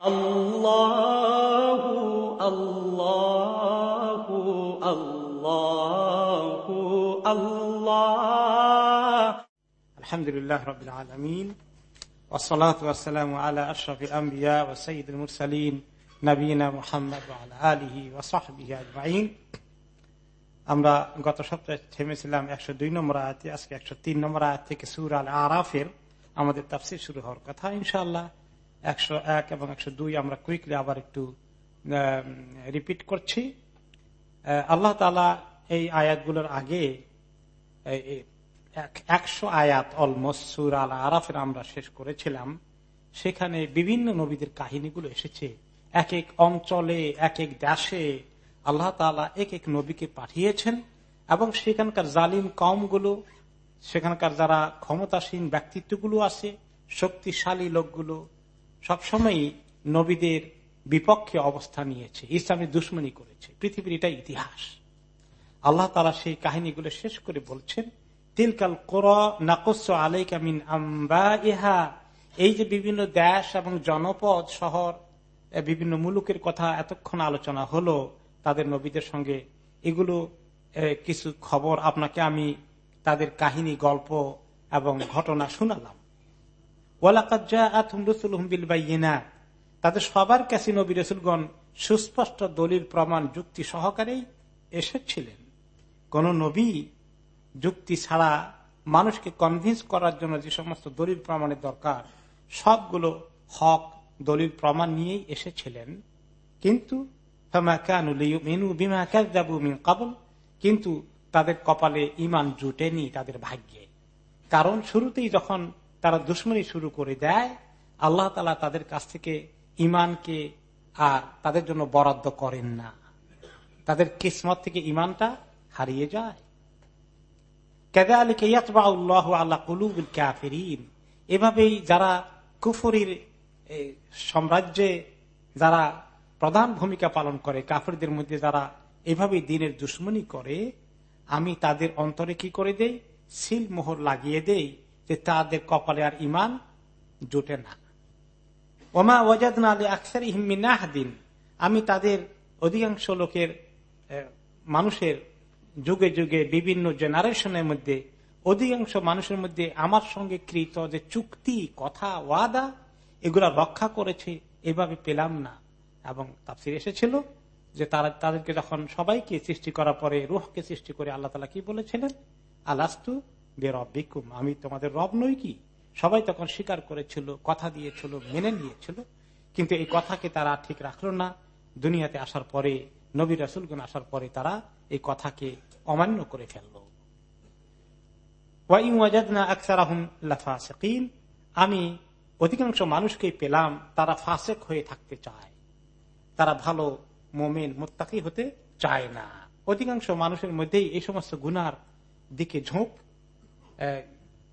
الله الله الله الله الحمد لله رب العالمين والصلاة والسلام على أشرف الأنبياء وسيد المرسلين نبينا محمد وعلى آله وصحبه أجمعين আমরা গত সপ্তাহে থেমেছিলাম একশো দুই নম্বর আয়াতে আজকে একশো তিন নম্বর আয়াত থেকে সুর আল আরাফের আমাদের তাফসির শুরু হওয়ার কথা ইনশাআল্লাহ একশো এক এবং একশো দুই আমরা কুইকলি আবার একটু রিপিট করছি। আল্লাহ তালা এই আয়াতগুলোর আগে একশো আয়াত অলমোস্ট সুর আল আরাফের আমরা শেষ করেছিলাম। সেখানে বিভিন্ন নবীদের কাহিনীগুলো এসেছে। এক এক অঞ্চলে, এক এক দেশে আল্লাহ তালা এক এক নবীকে পাঠিয়েছেন এবং সেখানকার জালিম কমগুলো সেখানকার যারা ক্ষমতাসীন ব্যক্তিত্বগুলো আছে, শক্তিশালী লোকগুলো সবসময় নবীদের বিপক্ষে অবস্থা নিয়েছে। ইসলামের দুশ্মনী করেছে। পৃথিবীর এটা ইতিহাস। আল্লাহ তালা সেই কাহিনীগুলো শেষ করে বলছেন, তিলকাল কোর নাকস আলাইকামিন আম্বা ইহা এই যে বিভিন্ন দেশ এবং জনপদ শহর বিভিন্ন মুলুকের কথা এতক্ষণ আলোচনা হলো, তাদের নবীদের সঙ্গে এগুলো কিছু খবর আপনাকে আমি তাদের কাহিনী, গল্প এবং ঘটনা শুনালাম। তাদের সবার কাছে নবী রসুলগণ সুস্পষ্ট দলিল, প্রমাণ, যুক্তি সহকারেই এসেছিলেন। কোন নবী যুক্তি ছাড়া মানুষকে কনভিন্স করার জন্য যে সমস্ত দলিল, প্রমাণের দরকার, সবগুলো হক, দলিল, প্রমাণ নিয়েই এসেছিলেন। কিন্তু কিন্তু তাদের কপালে ইমান জুটেনি তাদের ভাগ্যে। কারণ শুরুতেই যখন তারা দুশ্মনী শুরু করে দেয়, আল্লাহ তালা তাদের কাছ থেকে ইমানকে আর তাদের জন্য বরাদ্দ করেন না। তাদের কিসমত থেকে ইমানটা হারিয়ে যায়। এভাবেই যারা কুফরির সাম্রাজ্যে যারা প্রধান ভূমিকা পালন করে, কাফেরদের মধ্যে যারা এভাবে দিনের দুশ্মনী করে, আমি তাদের অন্তরে কি করে দেই? সিল মোহর লাগিয়ে দেই। যে তাদের কপালে আর ইমান জোটে না। ওমা ওয়াজাদ না আলী আকসার ইহমিনাহাদিন আমি তাদের অধিকাংশ লোকের মানুষের যুগে যুগে বিভিন্ন জেনারেশনের মধ্যে, অধিকাংশ মানুষের মধ্যে আমার সঙ্গে কৃত যে চুক্তি, কথা, ওয়াদা, এগুলা রক্ষা করেছে, এভাবে পেলাম না। এবং তাফসির এসেছিল যে তারা, তাদেরকে যখন সবাইকে সৃষ্টি করার পরে, রুহকে সৃষ্টি করে আল্লাহ তালা কি বলেছিলেন? আলাস্তু বে রব্বিকুম আমি তোমাদের রব নই কি? সবাই তখন স্বীকার করেছিল, কথা দিয়েছিল, মেনে নিয়েছিল। কিন্তু এই কথাকে তারা ঠিক রাখল না। দুনিয়াতে আসার পরে, নবী রাসুলগুন আসার পরে তারা এই কথাকে অমান্য করে ফেলল। আমি অধিকাংশ মানুষকে পেলাম, তারা ফাসেক হয়ে থাকতে চায়। তারা ভালো মোমেন, মোত্তাকি হতে চায় না। অধিকাংশ মানুষের মধ্যেই এই সমস্ত গুনার দিকে ঝোঁক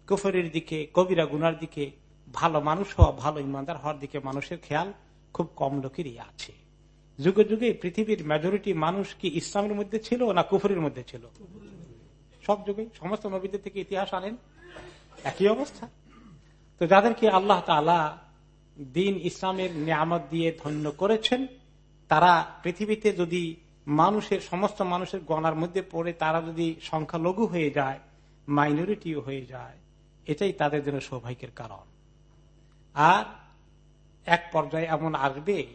কুফরের দিকে, কবিরা গুনার দিকে ভালো মানুষ হওয়া, ভালো ইমানদার হওয়ার দিকে মানুষের খেয়াল খুব কম লোকেরই আছে। যুগে যুগে পৃথিবীর মেজরিটি মানুষ কি ইসলামের মধ্যে ছিল না কুফরের মধ্যে ছিল? সব যুগে, সমস্ত নবীদের থেকে ইতিহাস আনেন। একই অবস্থা। তো যাদেরকে আল্লাহ তালা দিন ইসলামের নিয়ামত দিয়ে ধন্য করেছেন, তারা পৃথিবীতে যদি মানুষের, সমস্ত মানুষের গণার মধ্যে পড়ে, তারা যদি সংখ্যালঘু হয়ে যায় মাইনরিটিও হয়ে যায়। এটাই তাদের জন্য সৌভাগ্যের কারণ। আর এক পর্যায়ে এমন আসবে,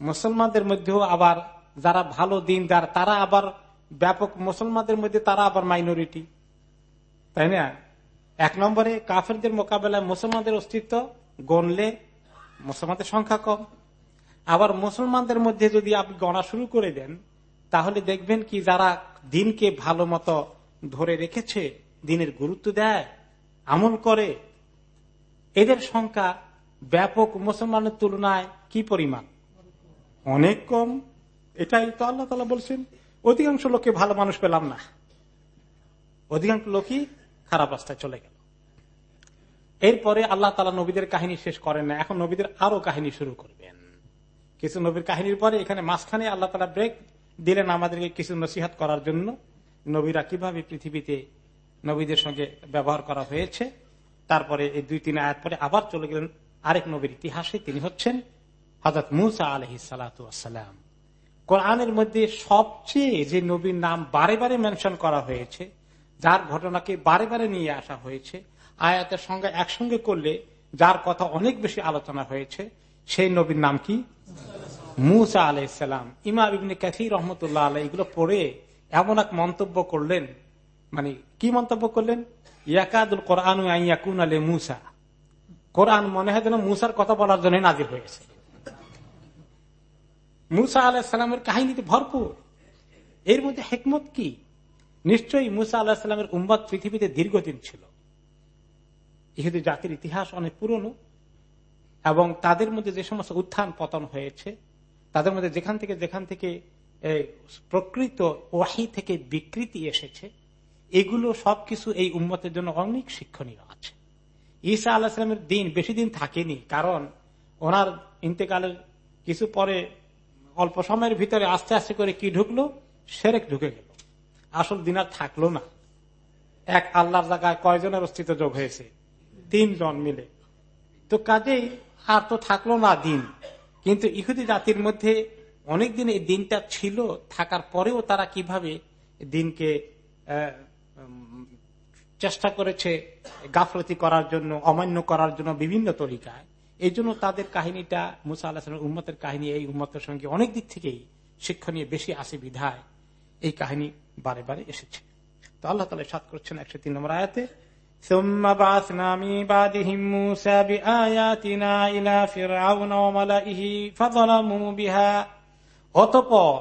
মুসলমানদের মধ্যেও আবার যারা ভালো দিনদার, তারা আবার ব্যাপক, মুসলমানদের মধ্যে তারা আবার মাইনরিটি। তাই না? এক নম্বরে কাফেরদের মোকাবেলায় মুসলমানদের অস্তিত্ব গণলে মুসলমানদের সংখ্যা কম। আবার মুসলমানদের মধ্যে যদি আপনি গণা শুরু করে দেন, তাহলে দেখবেন কি যারা দিনকে ভালো মতো ধরে রেখেছে, দিনের গুরুত্ব দেয়, আমল করে। এদের সংখ্যা ব্যাপক মুসলমানের তুলনায় কি পরিমাণ? অনেক কম। এটাই তো আল্লাহ তালা বলছেন, অধিকাংশ লোককে ভালো মানুষ পেলাম না। অধিকাংশ লোকই খারাপ রাস্তায় চলে গেল। এরপরে আল্লাহ তালা নবীদের কাহিনী শেষ করেন না, এখন নবীদের আরও কাহিনী শুরু করবেন। কিছু নবীর কাহিনীর পরে এখানে মাঝখানে আল্লাহ তালা ব্রেক দিলেন আমাদেরকে কিছু নসিহাত করার জন্য। নবীরা কীভাবে পৃথিবীতে নবীদের সঙ্গে ব্যবহার করা হয়েছে, তারপরে এই দুই তিন আয়াত পরে আবার চলে গেলেন আরেক নবীর ইতিহাসে, তিনি হচ্ছেন হজরত মুসা আলহি সালাম। কোরআনের মধ্যে সবচেয়ে যে নবীর নাম বারে বারে মেনশন করা হয়েছে, যার ঘটনাকে বারে বারে নিয়ে আসা হয়েছে, আয়াতের সঙ্গে একসঙ্গে করলে যার কথা অনেক বেশি আলোচনা হয়েছে, সেই নবীর নাম কি? মুসা আলাইসালাম ইমাম ইবনে কাসির রহমতুল্লাহ আলাই এগুলো পড়ে এমন এক মন্তব্য করলেন মানে কি মন্তব্য করলেন? ইয়াকাদুল কোরআন ইয়াকুন আলে মুসা। কোরআন মনে হয় যেন মুসার কথা বলার জন্য নাজির হয়েছে মুসা আলাহিসাল্লামের কাহিনীতে ভরপুর। এর মধ্যে হেকমত কি? নিশ্চয়ই মুসা আল্লাহিসাল্লামের উম্বাদ পৃথিবীতে দীর্ঘদিন ছিল। ইহুদি জাতির ইতিহাস অনেক পুরনো এবং তাদের মধ্যে যে সমস্ত উত্থান পতন হয়েছে, তাদের মধ্যে যেখান থেকে যেখান থেকে প্রকৃত ওয়াহি থেকে বিকৃতি এসেছে, এগুলো সবকিছু এই উম্মতের জন্য অনেক শিক্ষণীয় আছে। ঈসা আল্লাহামের দিন বেশি দিন থাকেনি, কারণ ওনার ইন্তেকালের কিছু পরে অল্প সময়ের ভিতরে আস্তে আস্তে করে কি ঢুকলো? সেরেক ঢুকে গেল। আসল দিন আর থাকল না। এক আল্লাহর জায়গায় কয়জনের অস্তিত্ব যোগ হয়েছে? তিনজন মিলে। তো কাজেই আর তো থাকল না দিন। কিন্তু ইহুদি জাতির মধ্যে অনেকদিন এই দিনটা ছিল, থাকার পরেও তারা কীভাবে দিনকে চেষ্টা করেছে গাফলতি করার জন্য, অমান্য করার জন্য বিভিন্ন তরিকায়, এই জন্য তাদের কাহিনীটা মুসা আল্লাহ উম্মতের কাহিনী, এই উম্মতের সঙ্গে অনেক দিক থেকেই শিক্ষণীয়, বেশি আসে বিধায় এই কাহিনী বারে বারে এসেছে। তো আল্লাহ তালা সাত করছেন একশো তিন নম্বর আয়াতে অতপর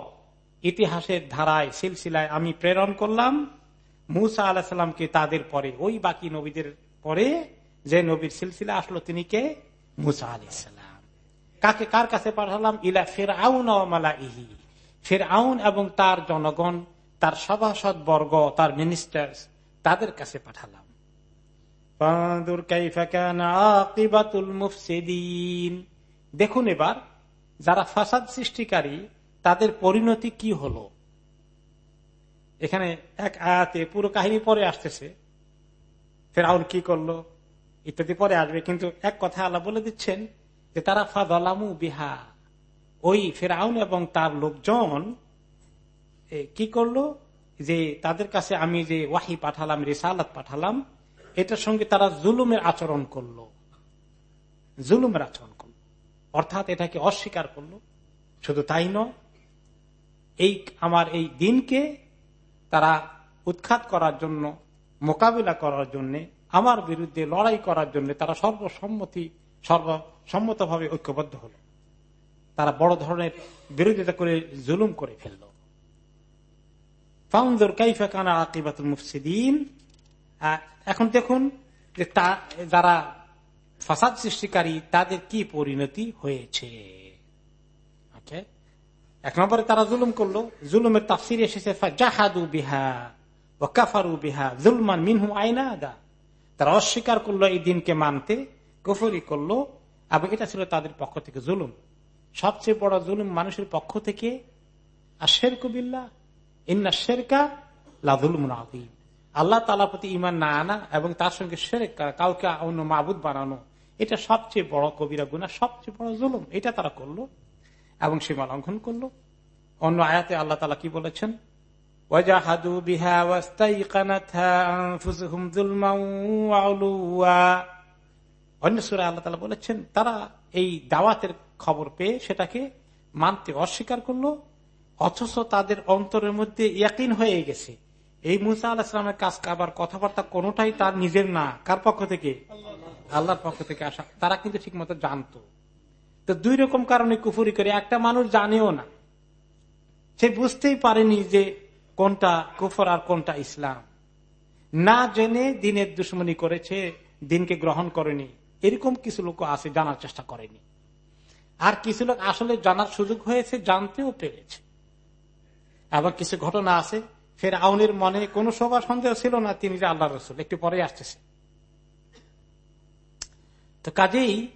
ইতিহাসের ধারায়, সিলসিলায় আমি প্রেরণ করলাম, মুসা আল্লাহ সাল্লামকে তাদের পরে, ওই বাকি নবীদের পরে যে নবীর সিলসিলা আসলো তিনি কে? মুসা আলি সাল্লাম কাকে, কার কাছে পাঠালাম? ইলা ফের আউন ইহি ফের আউন এবং তার জনগণ, তার সভাসদ বর্গ, তার মিনিস্টার তাদের কাছে পাঠালাম। দেখুন এবার, যারা ফাসাদ সৃষ্টিকারী তাদের পরিণতি কি হলো? এখানে এক আয়াতে পুরো কাহিনী পরে আসতেছে। ফেরাউন কি করল? ইত্যাদি পরে আসবে। কিন্তু এক কথা আল্লাহ বলে দিচ্ছেন যে, তারা ফাদলামু বিহা। ওই ফেরাউন এবং তার লোকজন কি করল? যে, তাদের কাছে আমি যে ওয়াহি পাঠালাম, রিসালাত পাঠালাম, এটার সঙ্গে তারা জুলুমের আচরণ করল। জুলুমের আচরণ করল। অর্থাৎ এটাকে অস্বীকার করল। শুধু তাই নয় এই, আমার এই দিনকে তারা উৎখাত করার জন্য, মোকাবিলা করার জন্য, আমার বিরুদ্ধে লড়াই করার জন্য তারা সর্বসম্মতি, সর্বসম্মতভাবে ঐক্যবদ্ধ হল। তারা বড় ধরনের বিরোধিতা করে, জুলুম করে ফেলল। ফাউন্দর কাইফা কানা আকিবাতুল মুফসিদিন। এখন দেখুন যে তা, যারা ফাসাদ সৃষ্টিকারী, তাদের কি পরিণতি হয়েছে? এক নম্বরে তারা জুলুম করল। জুলুমের তাফসির এসেছে জাহাদু বিহা ও কাফারু বিহা জুলমান মিনহু আইনা আদা তারা অস্বীকার করল এই দিনকে মানতে গফরি করল, এবং এটা ছিল তাদের পক্ষ থেকে জুলুম। সবচেয়ে বড় জুলুম মানুষের পক্ষ থেকে আর শের কবিল্লা ইন্না শেরকা মুনাদিম আল্লাহ তালা প্রতি ইমান না আনা এবং তার সঙ্গে সেরেক কাউকে অন্য মাবুদ বানানো, এটা সবচেয়ে বড় কবিরা গুণা সবচেয়ে বড় জুলুম। এটা তারা করল। এবং সীমা লঙ্ঘন করল। অন্য আয়াতে আল্লাহ তালা কি বলেছেন? অন্য সুরে আল্লাহ তালা বলেছেন, তারা এই দাওয়াতের খবর পেয়ে সেটাকে মানতে অস্বীকার করল, অথচ তাদের অন্তরের মধ্যে ইয়াকিন হয়ে গেছে। এই মুসা আল্লাহামের কাজ কাবার কথাবার্তা কোনটাই তার নিজের না। কার পক্ষ থেকে? আল্লাহর পক্ষ থেকে আসা। তারা কিন্তু ঠিক মতো জানতো। তো দুই রকম কারণে কুফুরি করে। একটা মানুষ জানেও না। সে বুঝতেই পারেনি যে কোনটা কুফর আর কোনটা ইসলাম। না জেনে দিনের দুশ্মনী করেছে, দিনকে গ্রহণ করেনি। এরকম কিছু লোক আছে, জানার চেষ্টা করেনি। আর কিছু লোক আসলে জানার সুযোগ হয়েছে, জানতেও পেরেছে। আবার কিছু ঘটনা আছে ফের আউনের মনে কোনো সবার সন্দেহ ছিল না, তিনি যে আল্লাহ রসুল, একটু পরে আসতেছে। তো কাজেই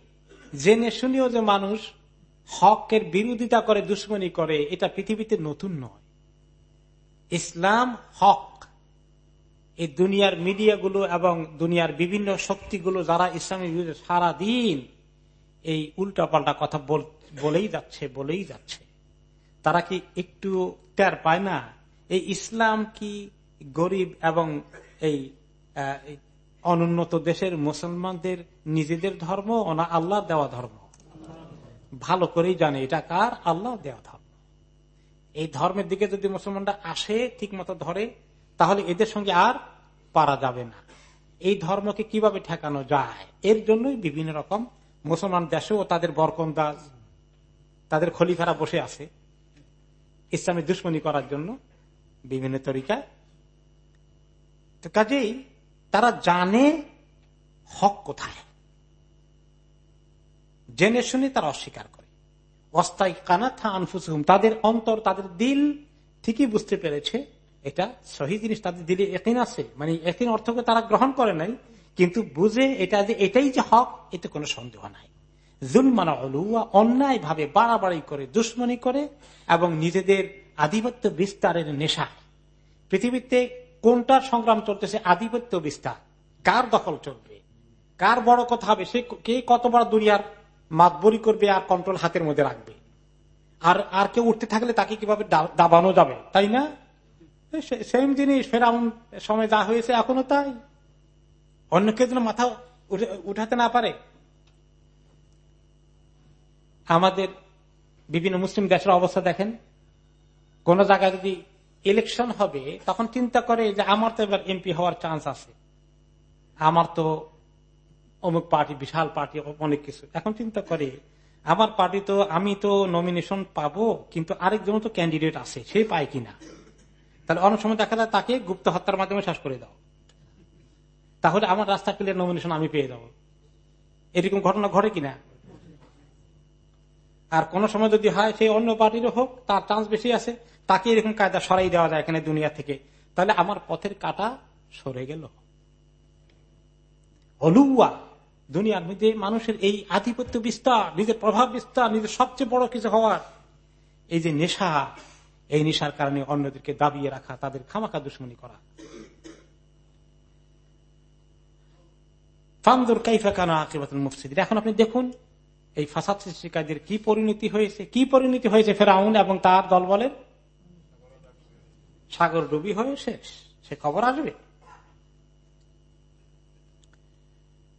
জেনে শুনিও যে মানুষ হকের বিরোধিতা করে, দুশ্মনী করে, এটা পৃথিবীতে নতুন নয়। ইসলাম হক। এই দুনিয়ার মিডিয়াগুলো এবং দুনিয়ার বিভিন্ন শক্তিগুলো যারা ইসলামের বিরুদ্ধে সারাদিন এই উল্টাপাল্টা কথা বলেই যাচ্ছে বলেই যাচ্ছে, তারা কি একটু টের পায় না? এই ইসলাম কি গরিব এবং এই অনুন্নত দেশের মুসলমানদের নিজেদের ধর্ম না আল্লাহ দেওয়া ধর্ম। ভালো করেই জানে এটা কার? আল্লাহ দেওয়া ধর্ম। এই ধর্মের দিকে যদি মুসলমানরা আসে ঠিক মতো ধরে, তাহলে এদের সঙ্গে আর পারা যাবে না। এই ধর্মকে কীভাবে ঠেকানো যায়? এর জন্যই বিভিন্ন রকম মুসলমান দেশেও তাদের বরকন্দাজ তাদের খলিফারা বসে আছে ইসলামের দুশ্মনী করার জন্য বিভিন্ন তরিকা তো কাজেই তারা জানে হক কোথায়। জেনে শুনে তারা অস্বীকার করে। অস্থায়ী কানাথা আনফুসুম তাদের অন্তর, তাদের দিল ঠিকই বুঝতে পেরেছে। এটা সহি জিনিস, তাদের দিলে একদিন আছে। মানে একদিন অর্থকে তারা গ্রহণ করে নাই, কিন্তু বুঝে এটা যে এটাই যে হক, এতে কোনো সন্দেহ নাই। জুলমানা অলুয়া অন্যায় ভাবে বাড়াবাড়ি করে, দুশ্মনী করে এবং নিজেদের আধিপত্য বিস্তারের নেশা পৃথিবীতে কোনটার সংগ্রাম চলতেছে? আধিপত্য বিস্তার। কার দখল চলবে? কার বড় কথা হবে? সে কে কত বড় দুনিয়ার মাতবরি করবে আর কন্ট্রোল হাতের মধ্যে রাখবে? আর আর কেউ উঠতে থাকলে তাকে কীভাবে দাবানো যাবে? তাই না? সেম জিনিস, ফেরাউন সময় যা হয়েছে এখনও তাই। অন্য কেউ যেন মাথা উঠাতে না পারে। আমাদের বিভিন্ন মুসলিম দেশের অবস্থা দেখেন। কোন জায়গায় যদি ইলেকশন হবে, তখন চিন্তা করে যে আমার তো এবার এমপি হওয়ার চান্স আছে। আমার তো অমুক পার্টি বিশাল পার্টি অনেক কিছু। এখন চিন্তা করে, আমার পার্টি তো আমি তো নমিনেশন পাবো, কিন্তু আরেকজন তো ক্যান্ডিডেট আছে, সে পায় কিনা? তাহলে অনেক সময় দেখা যায় তাকে গুপ্ত হত্যার মাধ্যমে শেষ করে দাও। তাহলে আমার রাস্তা ক্লিয়ার নমিনেশন আমি পেয়ে যাব। এরকম ঘটনা ঘটে কিনা? আর কোন সময় যদি হয় সেই অন্য পার্টিরও হোক, তার চান্স বেশি আছে। তাকে এরকম কায়দা সরাই দেওয়া যায় এখানে দুনিয়া থেকে। তাহলে আমার পথের কাটা সরে গেল। অলুয়া, দুনিয়ার মধ্যে মানুষের এই আধিপত্য বিস্তার, নিজের প্রভাব বিস্তার, নিজের সবচেয়ে বড় কিছু হওয়ার, এই যে নেশা, এই নেশার কারণে অন্যদেরকে দাবিয়ে রাখা, তাদের খামাখা দুশ্মনী করা। ফান্দুর কাইফা কানা আকিবাতুল মুফসিদ এখন আপনি দেখুন, এই ফাসাদ সৃষ্টিকারীদের কি পরিণতি হয়েছে, কি পরিণতি হয়েছে ফেরাউন এবং তার দল বলেন সাগর ডুবি হয়ে শেষ সে খবর আসবে।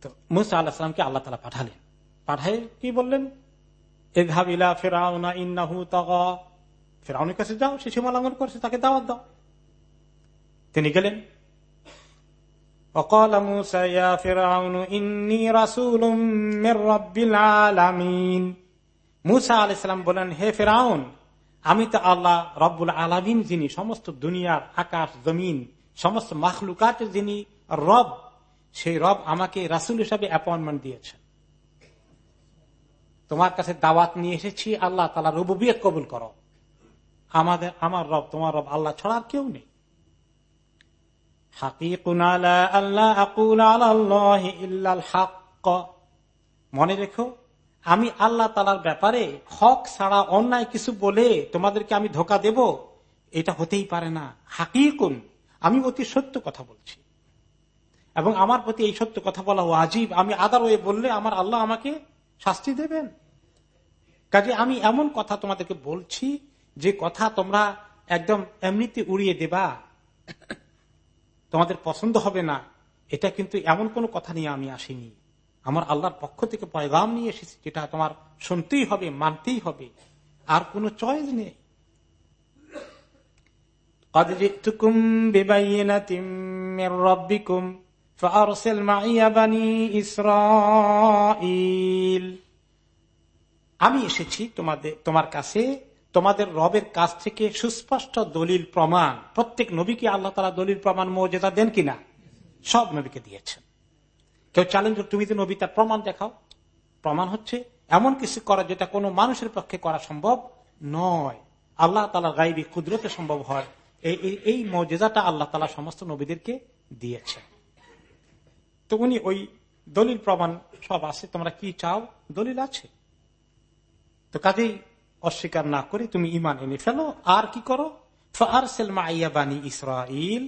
তো মুসা আল্লাহামকে আল্লাহ তালা পাঠালেন। পাঠাই কি বললেন? এ ভাবিলা ফেরাউনা ইন্নাহু তগা। ফেরাউনের কাছে যাও, সে সীমা লঙ্ঘন করছে, তাকে দাওয়াত দাও। তিনি গেলেন। অকল মুসাইয়া ফেরাউন, ইন্নি রাসুল মুসা আলাইসালাম বলেন হে ফেরাউন আমি তো আল্লাহ রব্বুল আলমিন যিনি সমস্ত দুনিয়ার আকাশ, জমিন, সমস্ত মাখলুকাতের যিনি রব, সেই রব আমাকে রাসুল হিসাবে অ্যাপয়েন্টমেন্ট দিয়েছেন। তোমার কাছে দাওয়াত নিয়ে এসেছি, আল্লাহ তালা রুবিয়ত কবুল করো। আমাদের, আমার রব, তোমার রব আল্লাহ ছাড়া কেউ নেই। মনে রেখো আমি আল্লাহ তালার ব্যাপারে হক ছাড়া অন্যায় কিছু বলে তোমাদেরকে আমি ধোকা দেব? এটা হতেই পারে না। হাকিকুন, আমি অতি সত্য কথা বলছি। এবং আমার প্রতি এই সত্য কথা বলা ও আজীব আমি আদার ওয়ে বললে আমার আল্লাহ আমাকে শাস্তি দেবেন। কাজে আমি এমন কথা তোমাদেরকে বলছি, যে কথা তোমরা একদম এমনিতে উড়িয়ে দেবা। তোমাদের পছন্দ হবে না। এটা কিন্তু এমন কোন কথা নিয়ে আমি আসিনি। আমার আল্লাহর পক্ষ থেকে পয়গাম নিয়ে এসেছি, যেটা তোমার শুনতেই হবে, মানতেই হবে। আর কোন চয়েস নেই। আমি এসেছি তোমাদের, তোমার কাছে। তোমাদের রবের কাছ থেকে সুস্পষ্ট দলিল, প্রমাণ। প্রত্যেক নবীকে আল্লাহ তালা দলিল, প্রমাণ, মর্যাদা দেন কিনা? সব নবীকে দিয়েছেন। কেউ চ্যালেঞ্জ তুমি তো নবী, তার প্রমাণ দেখাও। প্রমাণ হচ্ছে, এমন কিছু করা যেটা কোনো মানুষের পক্ষে করা সম্ভব নয়। আল্লাহ তালা গাইবি কুদরতে সম্ভব হয়। এই মর্যাদাটা আল্লাহ তালা সমস্ত নবীদেরকে দিয়েছে তো উনি ওই দলিল প্রমাণ সব আছে, তোমরা কি চাও? দলিল আছে। তো কাজেই অস্বীকার না করে তুমি ইমান এনে ফেলো। আর কি করো? বানি ইসরাইল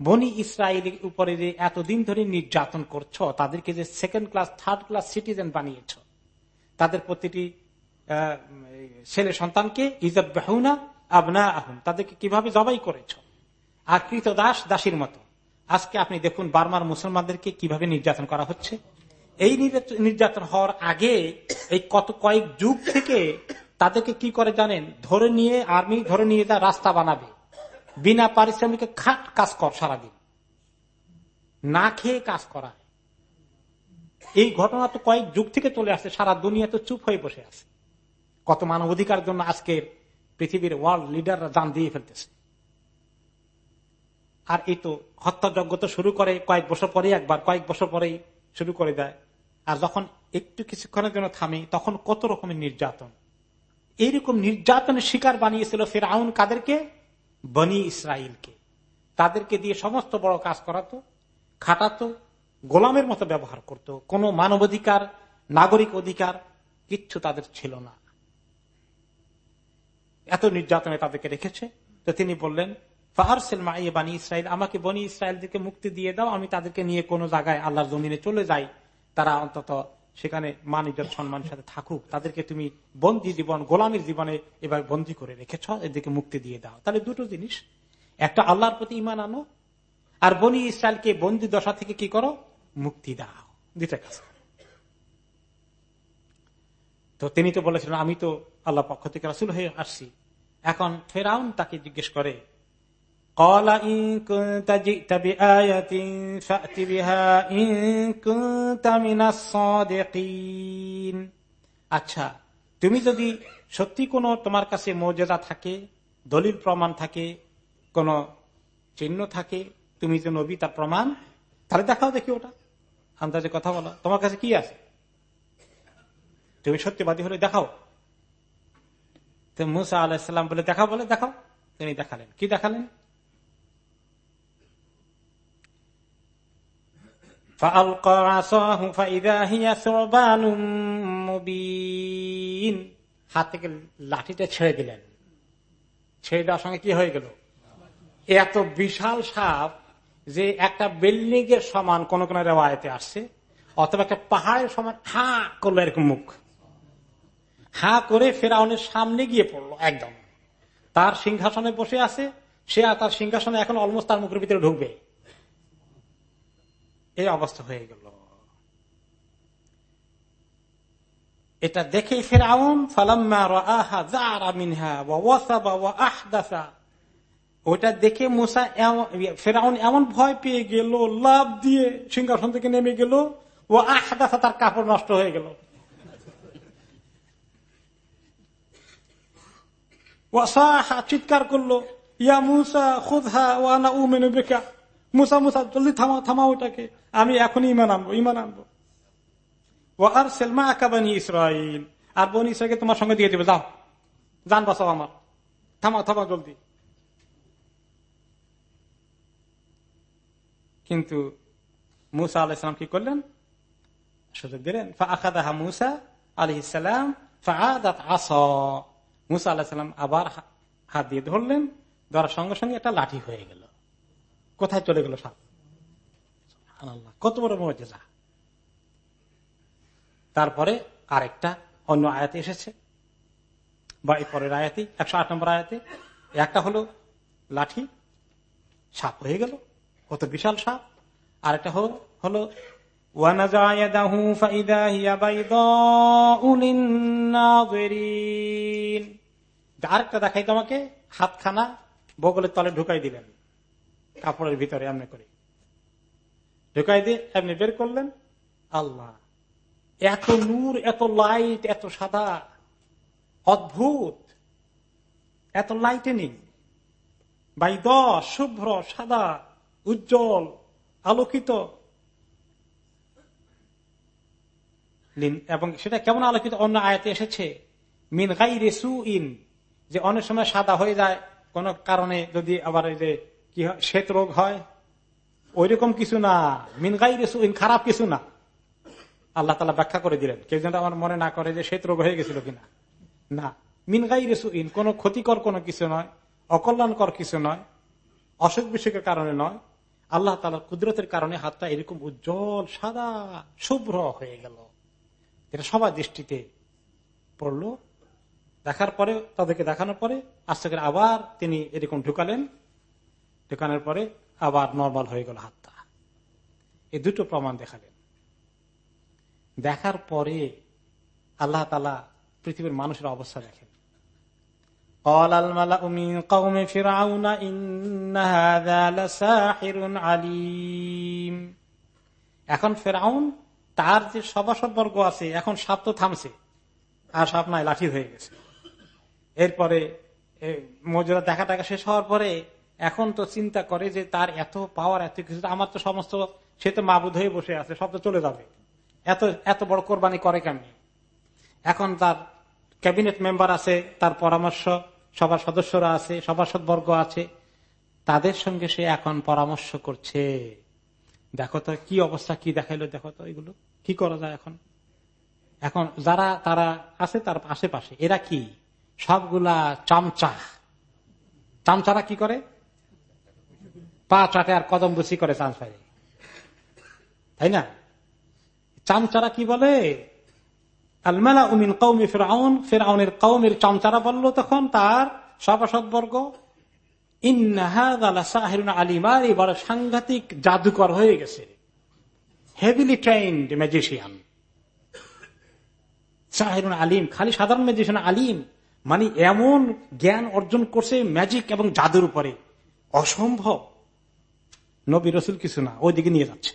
বনি ইসরায়েলের উপরে যে এতদিন ধরে নির্যাতন করছ, তাদেরকে যে second class third class citizen বানিয়েছ, তাদের প্রতিটি ছেলে সন্তানকে ইজব বেহুনা আবনা আহুন তাদেরকে কীভাবে জবাই করেছ? আর কৃত দাস দাসীর মতো, আজকে আপনি দেখুন বার্মার মুসলমানদেরকে কীভাবে নির্যাতন করা হচ্ছে। এই নির্যাতন হওয়ার আগে এই কত কয়েক যুগ থেকে তাদেরকে কি করে জানেন? ধরে নিয়ে আর্মি ধরে নিয়ে যা রাস্তা বানাবে। বিনা পারিশ্রমিকে খাট কাজ কর সারাদিন। না খেয়ে কাজ করা। এই ঘটনা তো কয়েক যুগ থেকে চলে আসছে, সারা দুনিয়া তো চুপ হয়ে বসে আছে। কত মানবাধিকার জন্য আজকের পৃথিবীর ওয়ার্ল্ড লিডাররা দান দিয়ে ফেলতেছে। আর এই তো হত্যাযজ্ঞ তো শুরু করে কয়েক বছর পরে একবার, কয়েক বছর পরেই শুরু করে দেয়। আর যখন একটু কিছুক্ষণের জন্য থামে, তখন কত রকমের নির্যাতন। এইরকম নির্যাতনের শিকার বানিয়েছিল ফের আউন কাদেরকে? বনি ইসরায়েলকে তাদেরকে দিয়ে সমস্ত বড় কাজ করাতো, খাটাতো, গোলামের মতো ব্যবহার করত। কোন মানবাধিকার, নাগরিক অধিকার কিচ্ছু তাদের ছিল না। এত নির্যাতনে তাদেরকে রেখেছে। তো তিনি বললেন ফাহারসেল মাইয়ে বানি ইসরায়েল আমাকে বনি ইসরায়েলদেরকে মুক্তি দিয়ে দাও, আমি তাদেরকে নিয়ে কোনো জায়গায় আল্লাহর জমিনে চলে যাই। তারা অন্তত সেখানে মানিজের সম্মানের সাথে থাকুক। তাদেরকে তুমি বন্দি জীবন, গোলামের জীবনে এবার বন্দি করে রেখেছ, এদেরকে মুক্তি দিয়ে দাও। তাহলে দুটো জিনিস। একটা, আল্লাহর প্রতি ইমান আনো, আর বনি ইসরায়েলকে বন্দি দশা থেকে কি করো? মুক্তি দাও। দুটা কাজ তো তিনি তো বলেছিলেন, আমি তো আল্লাহ পক্ষ থেকে রাসুল হয়ে আসছি। এখন ফেরাউন তাকে জিজ্ঞেস করে আচ্ছা তুমি যদি সত্যি কোনো তোমার কাছে মর্যাদা থাকে, দলিল প্রমাণ থাকে, কোন চিহ্ন থাকে, তুমি যে নবী, তার প্রমাণ, তাহলে দেখাও দেখি ওটা। আন্দাজে কথা বলো, তোমার কাছে কি আছে? তুমি সত্যবাদী হলে দেখাও। তো মুসা আলাহিসাল্লাম বলে, দেখাও বলে, দেখাও। তিনি দেখালেন। কি দেখালেন? হাত থেকে লাঠিটা ছেড়ে দিলেন। ছেড়ে দেওয়ার সঙ্গে কি হয়ে গেল? এত বিশাল সাপ যে একটা বিল্ডিং এর সমান কোন কোন রেওয়ায়তে আসছে, অথবা একটা পাহাড়ের সমান হা করল এরকম মুখ। হা করে ফেরাউনের সামনে গিয়ে পড়ল একদম। তার সিংহাসনে বসে আছে, সে আর তার সিংহাসনে এখন অলমোস্ট তার মুখের ভিতরে ঢুকবে। এই অবস্থা হয়ে গেল। এটা দেখে ফেরাউন ওটা দেখে মুসা ফেরাউন এমন ভয় পেয়ে গেল লাভ দিয়ে সিংহাসন থেকে নেমে গেল ও আহদাসা তার কাপড় নষ্ট হয়ে গেল। চিৎকার করল, ইয়া মুসা খুদহা ওয়ানা উমেনু বেকা। মুসা মুসা, জলদি থামা থামা ওটাকে আমি এখনই ইমান আনব ইমান আনব। ও আর সেলমা আকাবানি ইসরাইল আর বোন ইসরাইলকে তোমার সঙ্গে দিয়ে দেবে, যাও। যান বাসাও আমার। থামা থামা জলদি। কিন্তু মুসা আলাইসালাম কি করলেন? সুযোগ দিলেন। মুসা আলহিসাম আস। মুসা আল্লাহাম আবার হাত দিয়ে ধরলেন। ধরার সঙ্গে সঙ্গে একটা লাঠি হয়ে গেল। কোথায় চলে গেল সাপ? কত বড় মর্যাদা তারপরে আরেকটা অন্য আয়াতে এসেছে। বা এই পরের আয়াতি একশো আট নম্বর আয়াতে, একটা হলো লাঠি, সাপ হয়ে গেল, কত বিশাল সাপ। আর একটা হল হলো আরেকটা দেখাই তোমাকে, হাতখানা বগলের তলে ঢুকাই দিলেন। কাপড়ের ভিতরে এমনি করে। ঢুকাই দিয়ে এমনি বের করলেন, আল্লাহ। এত নূর, এত লাইট, এত সাদা, অদ্ভুত। এত লাইটেনিং বাইদ শুভ্র, সাদা, উজ্জ্বল, আলোকিত। এবং সেটা কেমন আলোকিত? অন্য আয়াতে এসেছে, মিন গাই রেসু ইন যে অনেক সময় সাদা হয়ে যায়, কোন কারণে যদি আবার যে কি শ্বেত রোগ হয়? ওই রকম কিছু না। মিনগাই রেসু ইন খারাপ কিছু না। আল্লাহ তালা ব্যাখ্যা করে দিলেন, কেউ যেন আমার মনে না করে যে শ্বেত রোগ হয়ে গেছিল কিনা। না। মিন গাই রেসু ইন কোন ক্ষতিকর কোনো কিছু নয়, অকল্যাণকর কিছু নয়, অসুখ বিসুখের কারণে নয়। আল্লাহ তালার কুদরতের কারণে হাতটা এরকম উজ্জ্বল, সাদা, শুভ্র হয়ে গেল। এটা সবার দৃষ্টিতে পড়ল। দেখার পরে, তাদেরকে দেখানোর পরে করে আবার তিনি এরকম ঢুকালেন। ঢুকানোর পরে আবার নর্মাল হয়ে গেল হাতটা। এই দুটো প্রমাণ দেখালেন। দেখার পরে আল্লাহ তালা পৃথিবীর মানুষের অবস্থা দেখেন। এখন ফেরাউন তার যে সভাসদ বর্গ আছে, এখন সাপ তো থামছে, আর সাপ নাই, লাঠি হয়ে গেছে। এরপরে মজুরা দেখা টাকা শেষ হওয়ার পরে এখন তো চিন্তা করে যে তার এত পাওয়ার এত কিছু আমার তো সমস্ত, সে তো মাবুদ হয়ে বসে আছে, সব তো চলে যাবে। এত এত বড় কোরবানি করে কেমনি? এখন তার ক্যাবিনেট মেম্বার আছে, তার পরামর্শ সবার সদস্যরা আছে সভাসদ বর্গ আছে, তাদের সঙ্গে সে এখন পরামর্শ করছে। দেখো তো, কি অবস্থা, কি দেখাইলো, দেখো তো এগুলো। কি করা যায় এখন? এখন যারা, তারা আছে, তার আশেপাশে, এরা কি? সবগুলা চামচা। চামচারা কি করে? পা চাটে আর কদম বুসি করে পাই তাই না? চামচারা কি বলে? আলমালা উমিন কৌমি ফেরাউন ফেরাউনের কৌমের চামচারা বলল তখন তার সভাসদবর্গ আলিমার এবার সাংঘাতিক জাদুকর হয়ে গেছে। Heavily trained magician Saherun Alim, খালি সাধারণ ম্যাজিশিয়ান আলিম মানে এমন জ্ঞান অর্জন করছে ম্যাজিক এবং জাদুর উপরে। অসম্ভব। নবী রসুল কিছু না, ওইদিকে নিয়ে যাচ্ছে।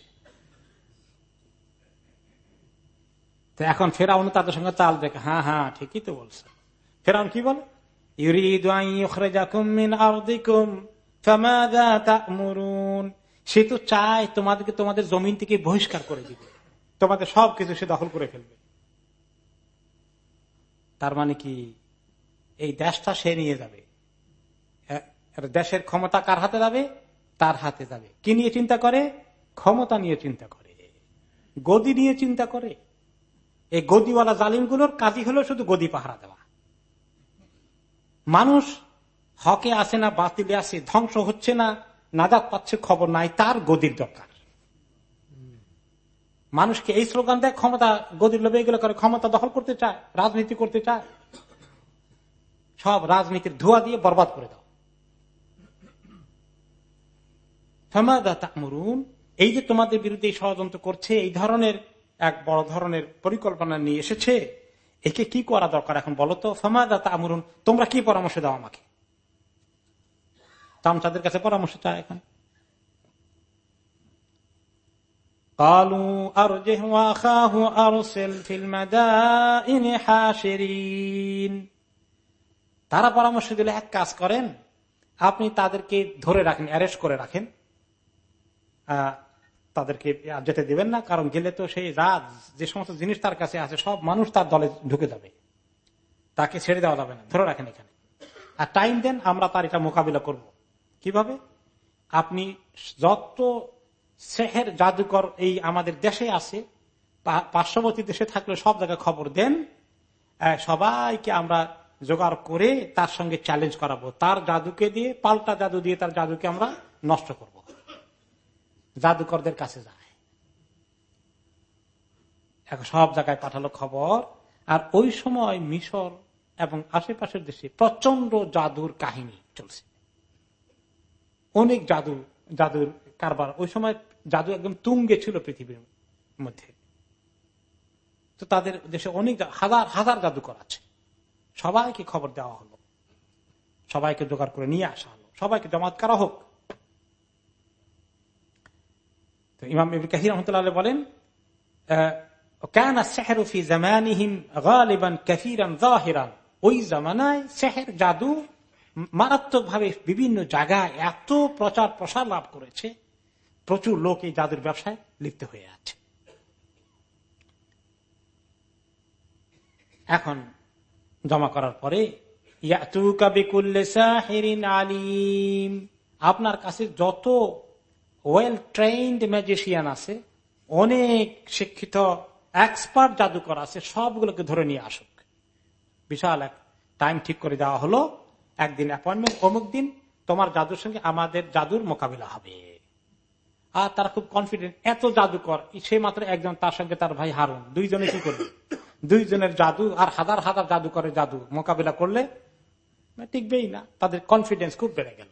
তো এখন ফেরাউন তাদের সঙ্গে চাল দেখে হ্যাঁ হ্যাঁ ঠিকই তো বলছে। ফেরাউন কি বলে? সে তো চায় তোমাদেরকে তোমাদের জমিন থেকে বহিষ্কার করে দিবে। তোমাদের সবকিছু সে দখল করে ফেলবে। তার মানে কি, এই দেশটা সে নিয়ে যাবে। দেশের ক্ষমতা কার হাতে যাবে? তার হাতে যাবে। কি নিয়ে চিন্তা করে? ক্ষমতা নিয়ে চিন্তা করে। গদি নিয়ে চিন্তা করে। এই গদিওয়ালা জালিমগুলোর কাজই হলো শুধু গদি পাহারা দেওয়া। মানুষ হকে আসে না, বাতিলে আসে, ধ্বংস হচ্ছে না নাজাদ পাচ্ছে খবর নাই, তার গদির দরকার। মানুষকে এই স্লোগান দেয়, ক্ষমতা, গদির লোভে এগুলো করে, ক্ষমতা দখল করতে চায়, রাজনীতি করতে চায়। সব রাজনীতির ধোয়া দিয়ে বরবাদ করে দাও। এই যে তোমাদের বিরুদ্ধে ষড়যন্ত্র করছে, এই ধরনের এক বড় ধরনের পরিকল্পনা নিয়ে এসেছে, একে কি করা দরকার এখন বলো তো? ফমাদা তামরুন, তোমরা কি পরামর্শ দাও আমাকে? তামচাদের কাছে পরামর্শ চায় এখন। তারা পরামর্শ দিলে, এক কাজ করেন, আপনি তাদেরকে ধরে রাখেন, অ্যারেস্ট করে রাখেন। তাদেরকে যেতে দিবেন না, কারণ গেলে তো সেই রাজ, যে সমস্ত জিনিস তার কাছে আছে, সব মানুষ তার দলে ঢুকে যাবে। তাকে ছেড়ে দেওয়া যাবে না, ধরে রাখেন এখানে। আর টাইম দেন, আমরা তার এটা মোকাবিলা করব। কীভাবে? আপনি যত শেহের জাদুকর এই আমাদের দেশে আছে পার্শ্ববর্তী দেশে থাকলে সব জায়গায় খবর দেন সবাইকে আমরা জোগাড় করে তার সঙ্গে চ্যালেঞ্জ করাবো। তার জাদুকে দিয়ে, পাল্টা জাদু দিয়ে তার জাদুকে আমরা নষ্ট করব। জাদুকরদের কাছে যায়। এখন সব জায়গায় পাঠালো খবর। আর ওই সময় মিশর এবং আশেপাশের দেশে প্রচণ্ড জাদুর কাহিনী চলছে। অনেক জাদু, জাদুর কারবার। ওই সময় জাদু একদম তুঙ্গে ছিল পৃথিবীর মধ্যে। তো তাদের দেশে অনেক হাজার হাজার জাদুকর আছে। সবাইকে খবর দেওয়া হলো। সবাইকে জোগাড় করে নিয়ে আসা হলো। সবাইকে জমাত করা হোক। ইমাম কাহির রহমতুল্লাহ বলেন ওই জাদু বিভিন্ন জায়গায় এত প্রচার প্রসার লাভ করেছে, প্রচুর লোক এই জাদুর ব্যবসায় লিপ্ত হয়ে আছে। এখন জমা করার পরে আলিম। আপনার কাছে যত ওয়েল ট্রেন্ড ম্যাজিশিয়ান আছে, অনেক শিক্ষিত এক্সপার্ট জাদুকর আছে, সবগুলোকে ধরে নিয়ে আসুক। বিশাল এক টাইম ঠিক করে দেওয়া হলো, একদিন অ্যাপয়েন্টমেন্ট অমুক দিন তোমার জাদুর সঙ্গে আমাদের জাদুর মোকাবিলা হবে। আর তারা খুব কনফিডেন্ট এত জাদুকর, সে মাত্র একজন, তার সঙ্গে তার ভাই হারুন, দুইজনে কি করবে? দুইজনের জাদু আর হাজার হাজার জাদু করে জাদু মোকাবিলা করলে টিকবেই না, তাদের কনফিডেন্স খুব বেড়ে গেল।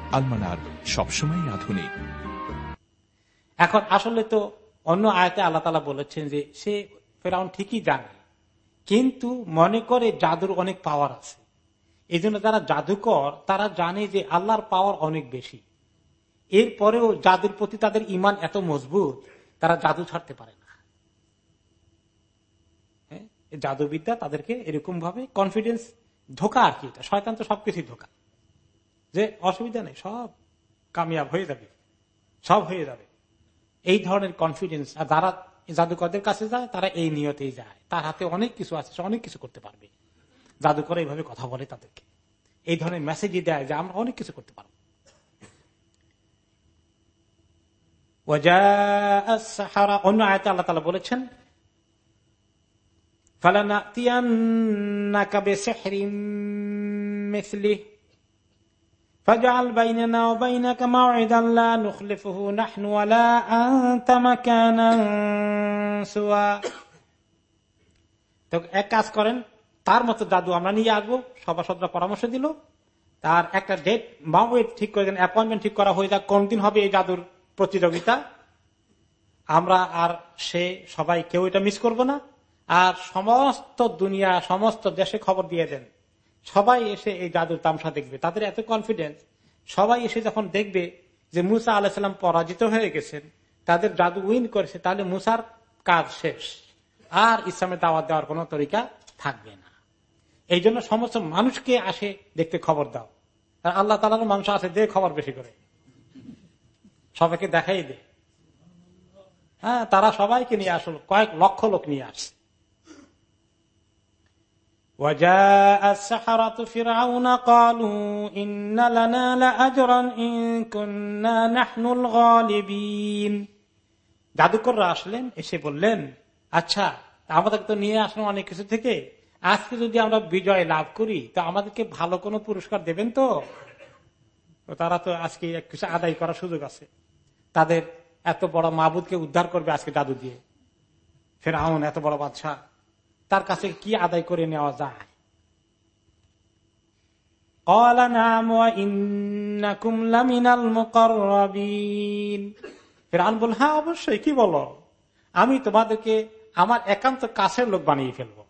আলমানার সবসময় আধুনিক। এখন আসলে তো অন্য আয়তে আল্লাহ তালা বলেছেন যে সে ফেরাউন ঠিকই জানে, কিন্তু মনে করে জাদুর অনেক পাওয়ার আছে। এই জন্য যারা জাদুকর, তারা জানে যে আল্লাহর পাওয়ার অনেক বেশি। এরপরেও জাদুর প্রতি তাদের ইমান এত মজবুত, তারা জাদু ছাড়তে পারে না। হ্যাঁ? জাদুবিদ্যা তাদেরকে এরকম ভাবে কনফিডেন্স ধোকা আর কি এটা। শয়তান তো সবকিছু ধোকা। যে অসুবিধা নেই, সব কামিয়াব হয়ে যাবে, সব হয়ে যাবে। এই ধরনের কনফিডেন্স আর যারা জাদুকরদের কাছে যায়, তারা এই নিয়তেই যায়। তার হাতে অনেক কিছু আছে, সে অনেক কিছু করতে পারবে। জাদুকর এইভাবে কথা বলে তাদেরকে। এই ধরনের মেসেজই দেয় যে, আমরা অনেক কিছু করতে পারব। অন্য আয়তে আল্লাহ তালা বলেছেন ফালানা তিয়ান্না فاجعل بيننا وبينك موعدا لا نخلفه نحن ولا أنت مكانا سوى তো এক কাজ করেন তার মতো জাদু আমরা নিয়ে আসবো সভাসদরা পরামর্শ দিল তার একটা ডেট মাউয়েট ঠিক করে দেন অ্যাপয়েন্টমেন্ট ঠিক করা হয়ে যাক কোন দিন হবে এই জাদুর প্রতিযোগিতা আমরা আর সে সবাই কেউ এটা মিস করব না আর সমস্ত দুনিয়া সমস্ত দেশে খবর দিয়ে দেন সবাই এসে এই জাদুর তামসা দেখবে। তাদের এত কনফিডেন্স সবাই এসে যখন দেখবে যে মুসা আলাহিসাল্লাম পরাজিত হয়ে গেছেন, তাদের জাদু উইন করেছে, তাহলে মুসার কাজ শেষ। আর ইসলামের দাওয়াত দেওয়ার কোন তরিকা থাকবে না। এই জন্য সমস্ত মানুষকে আসে দেখতে খবর দাও। আর আল্লাহ তালার মানুষ আসে দে খবর বেশি করে। সবাইকে দেখাই দে। হ্যাঁ তারা সবাইকে নিয়ে আসল কয়েক লক্ষ লোক নিয়ে আসছে। وجاء السحرة فرعون قالوا إن لنا لأجرا إن كنا نحن الغالبين জাদুকররা আসলেন এসে বললেন আচ্ছা আমাদের তো নিয়ে আসলাম অনেক কিছু থেকে আজকে যদি আমরা বিজয় লাভ করি তো আমাদেরকে ভালো কোনো পুরস্কার দেবেন তো তারা তো আজকে কিছু আদায় করার সুযোগ আছে তাদের এত বড় মাহবুদকে উদ্ধার করবে আজকে জাদু দিয়ে ফের আমন এত বড় বাদশাহ তার কাছে কি আদায় করে নেওয়া যায়? বল হ্যাঁ অবশ্যই, কি বলো? আমি তোমাদেরকে আমার একান্ত কাছের লোক বানিয়ে ফেলব।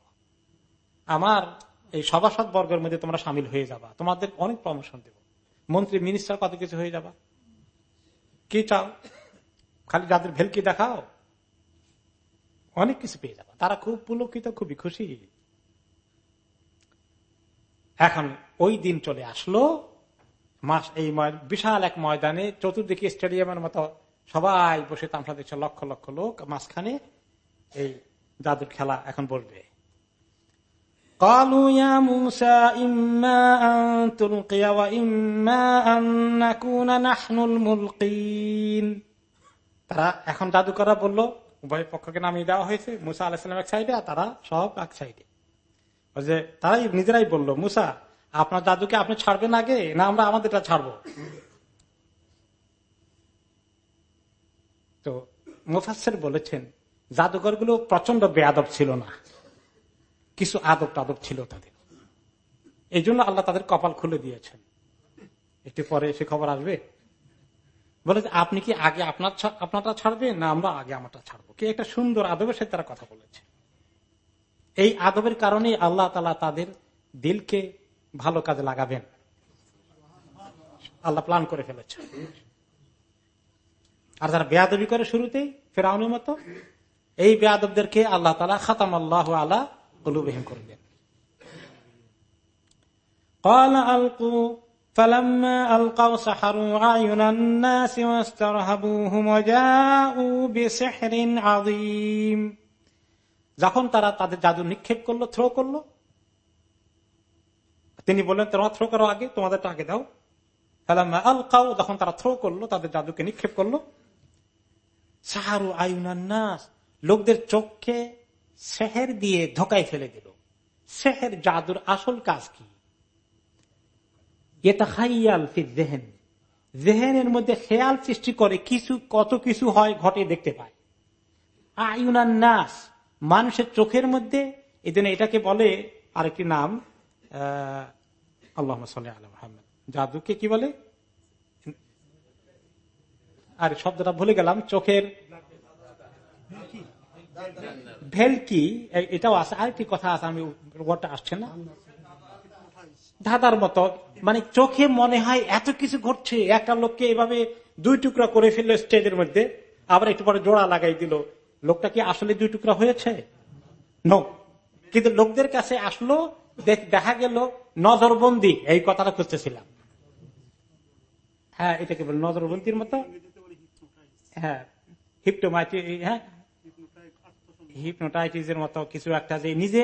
আমার এই সভাসদ বর্গের মধ্যে তোমরা সামিল হয়ে যাবা। তোমাদের অনেক প্রমোশন দেব। মন্ত্রী মিনিস্টার কত কিছু হয়ে যাবা? কি চাও? খালি যাদের ভেলকি দেখাও। অনেক কিছু পেয়ে যাব। তারা খুব পুলকিত খুবই খুশি। এখন ওই দিন চলে আসলো। মাস এই বিশাল এক ময়দানে চতুর্দিকে স্টেডিয়ামের মতো সবাই বসে তামসা দেখছে লক্ষ লক্ষ লোক। মাঝখানে এই জাদুর খেলা এখন বলবে। তারা এখন জাদুকরা বলল উভয় পক্ষকে নামিয়ে দেওয়া হয়েছে। মুসা আলাহিসাম এক সাইডে আর তারা সব এক সাইডে। যে তারাই নিজেরাই বলল, মুসা, আপনার দাদুকে আপনি ছাড়বেন আগে? না, আমরা আমাদেরটা ছাড়ব। তো মুফাসের বলেছেন জাদুঘরগুলো প্রচণ্ড বেআদব ছিল না। কিছু আদব টাদব ছিল তাদের। এই জন্য আল্লাহ তাদের কপাল খুলে দিয়েছেন। একটু পরে সে খবর আসবে? বলে আপনি কি আগে আপনার আপনারটা ছাড়বেন না আমরা আগে আমারটা ছাড়বো কি একটা সুন্দর আদবের সাথে তারা কথা বলেছে এই আদবের কারণে আল্লাহ তালা তাদের দিলকে ভালো কাজে লাগাবেন আল্লাহ প্লান করে ফেলেছে আর যারা বেয়াদবি করে শুরুতেই ফেরাউনের মতো এই বেয়াদবদেরকে আল্লাহ তালা খাতাম আল্লাহ আলা কলুবহীন করবেন قال ألقوا فلما ألقوا سحروا أعين الناس واسترهبوهم وجاءوا بسحر عظيم যখন তারা তাদের জাদু নিক্ষেপ করলো থ্রো করলো তিনি বললেন তোমরা থ্রো করো আগে তোমাদেরটা আগে দাও ফালাম্মা আলকাও যখন তারা থ্রো করলো তাদের জাদুকে নিক্ষেপ করলো সাহারু আয়ুনান্নাস লোকদের চোখকে সেহের দিয়ে ধোকায় ফেলে দিল সেহের জাদুর আসল কাজ কি জেহেন জেহেনের মধ্যে খেয়াল সৃষ্টি করে কিছু, কত কিছু হয় ঘটে দেখতে পায়। আয়ুনান নাস, মানুষের চোখের মধ্যে, এই জন্য এটাকে বলে আরেকটি নাম আল্লাহ আলহামদ জাদুকে কি বলে? আরে, শব্দটা ভুলে গেলাম, চোখের ভেলকি এটাও আছে, আরেকটি কথা আছে, আমি ওয়ার্ডটা আসছে না। ধাঁধার মতো। মানে চোখে মনে হয় এত কিছু ঘটছে, একটা লোককে এভাবে দুই টুকরা করে ফেলল স্টেজের মধ্যে, আবার একটু পরে জোড়া লাগাই দিল। লোকটা কি আসলে দুই টুকরা হয়েছে? নো কিন্তু লোকদের কাছে আসলো, দেখা গেল নজরবন্দি, এই কথাটা খুঁজতেছিলাম। হ্যাঁ এটাকে বল নজরবন্দির মতো। হ্যাঁ হিপটোমাইটি হ্যাঁ হিপনোটাইটিস এর মতো কিছু একটা যে নিজে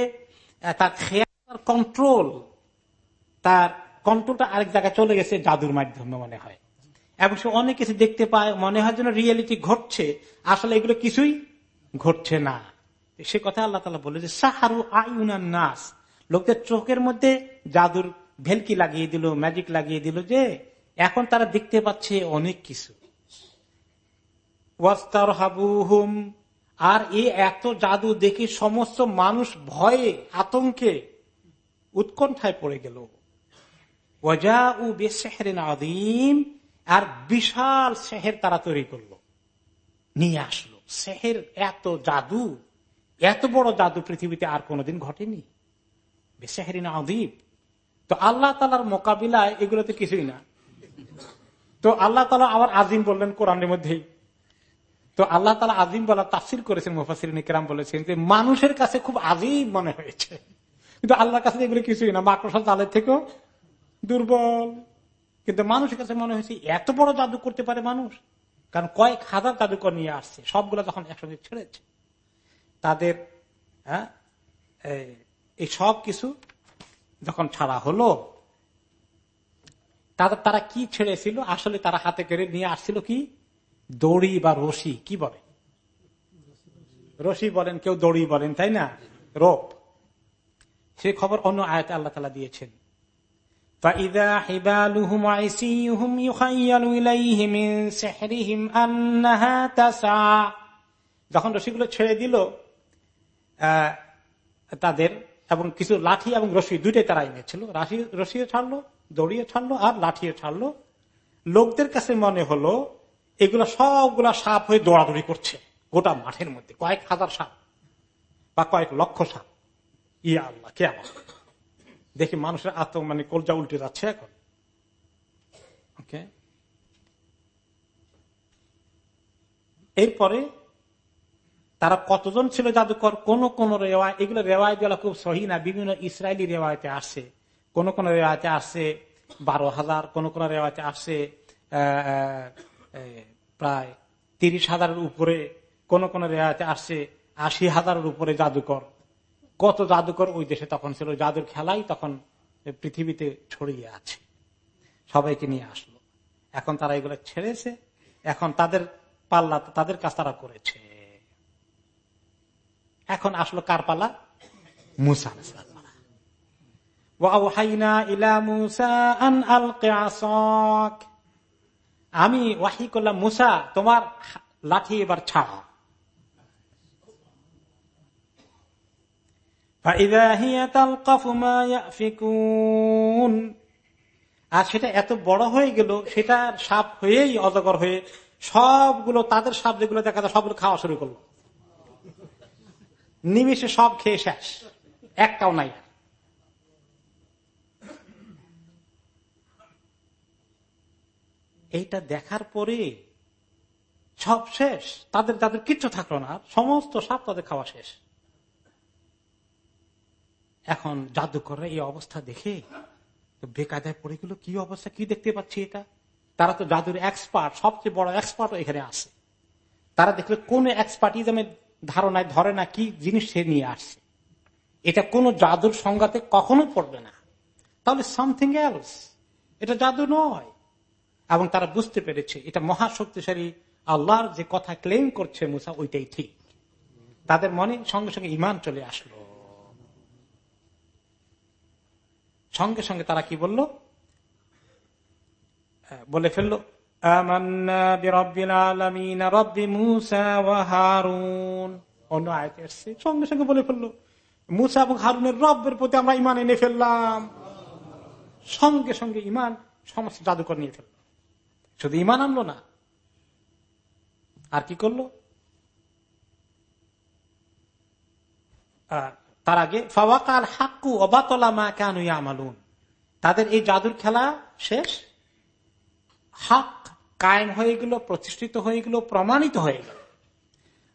তার খেয়াল কন্ট্রোল তার কন্ট্রোলটা আরেক জায়গায় চলে গেছে জাদুর মাধ্যমে মনে হয়। এবং সে অনেক কিছু দেখতে পায়, মনে হয় যেন রিয়েলিটি ঘটছে। আসলে এগুলো কিছুই ঘটছে না। সে কথা আল্লাহ তালা বলে যে, সাহারু আইউনান নাস। লোকদের চোখের মধ্যে জাদুর ভেলকি লাগিয়ে দিল ম্যাজিক লাগিয়ে দিল যে, এখন তারা দেখতে পাচ্ছে অনেক কিছু। আর এই এত জাদু দেখে সমস্ত মানুষ ভয়ে, আতঙ্কে উৎকণ্ঠায় পড়ে গেল। আদিম আর বিশাল শেহের তারা তৈরি করল। নিয়ে আসলো। শেহের এত জাদু, এত বড় জাদু পৃথিবীতে আর কোনোদিন ঘটেনি। বেশেহরিন আদিব তো আল্লাহ তালার মোকাবিলায় এগুলো তো কিছুই না। তো আল্লাহ তালা আবার আজিম বললেন কোরআনের মধ্যেই। তো আল্লাহ তালা আজিম বলা তাফসির করেছেন মুফাসির কেরাম বলেছেন যে মানুষের কাছে খুব আজিম মনে হয়েছে। কিন্তু আল্লাহর কাছে এগুলো কিছুই না। মাকড়সা জালের থেকেও দুর্বল। কিন্তু মানুষের কাছে মনে হয়েছে, এত বড় জাদু করতে পারে মানুষ? কারণ কয়েক হাজার জাদুকর নিয়ে আসছে, সবগুলো যখন একসঙ্গে ছেড়েছে। তাদের হ্যাঁ এই সব কিছু যখন ছাড়া হলো তাদের তারা কি ছেড়েছিল? আসলে তারা হাতে করে নিয়ে আসছিল কি? দড়ি বা রশি, কি বলে? রশি বলেন, কেউ দড়ি বলেন, তাই না? রোপ। সে খবর অন্য আয়তে আল্লাহ তালা দিয়েছেন। যখন রশিগুলো ছেড়ে দিল তাদের এবং কিছু লাঠি এবং রশি দুইটাই তারা এনেছিল। রশিও ছাড়লো দড়িয়ে ছাড়লো আর লাঠিও ছাড়লো। লোকদের কাছে মনে হলো, এগুলো সবগুলা সাপ হয়ে দৌড়াদৌড়ি করছে গোটা মাঠের মধ্যে, কয়েক হাজার সাপ বা কয়েক লক্ষ সাপ। ইয়া আল্লাহ, কে আমার দেখি মানুষের আতঙ্ক মানে কলজা উল্টে যাচ্ছে এখন। ওকে এরপরে তারা কতজন ছিল জাদুকর? কোন কোন রেওয়ায়, এগুলো রেওয়ায়গুলো খুব সহি না। বিভিন্ন ইসরায়েলি রেওয়ায়তে আসে। কোন কোন রেওয়ায়তে আসে বারো হাজার, কোন কোন রেওয়ায়তে আসছে প্রায় তিরিশ হাজারের উপরে, কোন কোন রেওয়ায়তে আসছে আশি হাজারের উপরে জাদুকর। কত জাদুকর ওই দেশে তখন ছিল। জাদুর খেলাই তখন পৃথিবীতে ছড়িয়ে আছে। সবাইকে নিয়ে আসলো। এখন তারা এগুলো ছেড়েছে। এখন তাদের পাল্লা, তাদের কাজ তারা করেছে। এখন আসলো কার পালা মুসা আমি ওয়াহি করলাম, মুসা, তোমার লাঠি এবার ছাড়া আর সেটা এত বড় হয়ে গেল, সেটা সাপ হয়েই অজগর হয়ে সবগুলো, তাদের সাপ যেগুলো দেখা যায় সবগুলো খাওয়া শুরু করল। নিমিশে সব খেয়ে শেষ, একটাও নাই। এইটা দেখার পরে সব শেষ, তাদের তাদের কিচ্ছু থাকল না সমস্ত সাপ তাদের খাওয়া শেষ। এখন জাদুকররা এই অবস্থা দেখে বেকায়দায় পড়ে গেল, কি অবস্থা, কি দেখতে পাচ্ছি এটা? তারা তো জাদুর এক্সপার্ট সবচেয়ে বড় এক্সপার্ট এখানে আছে। তারা দেখলে কোন এক্সপার্টিজমের ধারণায় ধরে না কি জিনিস সে নিয়ে আসছে। এটা কোন জাদুর সংজ্ঞাতে কখনো পড়বে না। তাহলে সামথিং এলস এটা জাদু নয়। এবং তারা বুঝতে পেরেছে, এটা মহাশক্তিশালী আল্লাহর যে কথা ক্লেম করছে মুসা, ওইটাই ঠিক। তাদের মনে সঙ্গে সঙ্গে ইমান চলে আসলো। সঙ্গে সঙ্গে তারা কি বলল? বলে ফেলল অন্য সঙ্গে সঙ্গে বলে ফেলল প্রতি আমরা ইমান এনে ফেললাম। সঙ্গে সঙ্গে ইমান সমস্ত জাদুকর নিয়ে ফেলল। শুধু ইমান আনলো না, আর কি করল? তার আগে, ফাওয়াকাল হাক্কু অবাতলা মা কেন আমালুন তাদের এই জাদুর খেলা শেষ। হাক কায়েম হয়ে গেল, প্রতিষ্ঠিত হয়ে গেল, প্রমাণিত হয়ে গেল।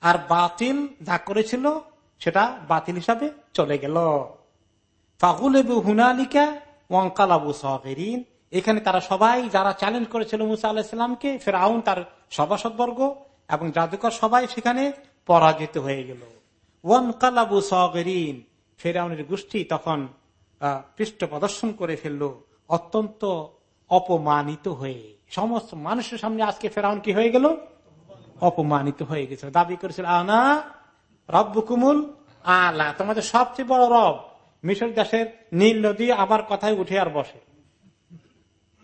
আর বাতিল যা করেছিল, সেটা বাতিল হিসাবে চলে গেল। ফাগুল এবু হুনালিকা ওয়াঙ্কালাবু সহরিন এখানে তারা সবাই, যারা চ্যালেঞ্জ করেছিল মুসা আলাহিসামকে ফের আউন তার সভাসদবর্গ এবং জাদুকর সবাই সেখানে পরাজিত হয়ে গেল। সহরিন ফেরাউনের গোষ্ঠী তখন পৃষ্ঠ প্রদর্শন করে ফেলল। অত্যন্ত অপমানিত হয়ে। সমস্ত মানুষের সামনে আজকে ফেরাউন কি হয়ে গেল? অপমানিত হয়ে গেছিল দাবি করেছিল, আনা রব্বু কুমুল আলা। তোমাদের সবচেয়ে বড় রব মিশর দেশের নীল নদী আবার কথায় উঠে আর বসে।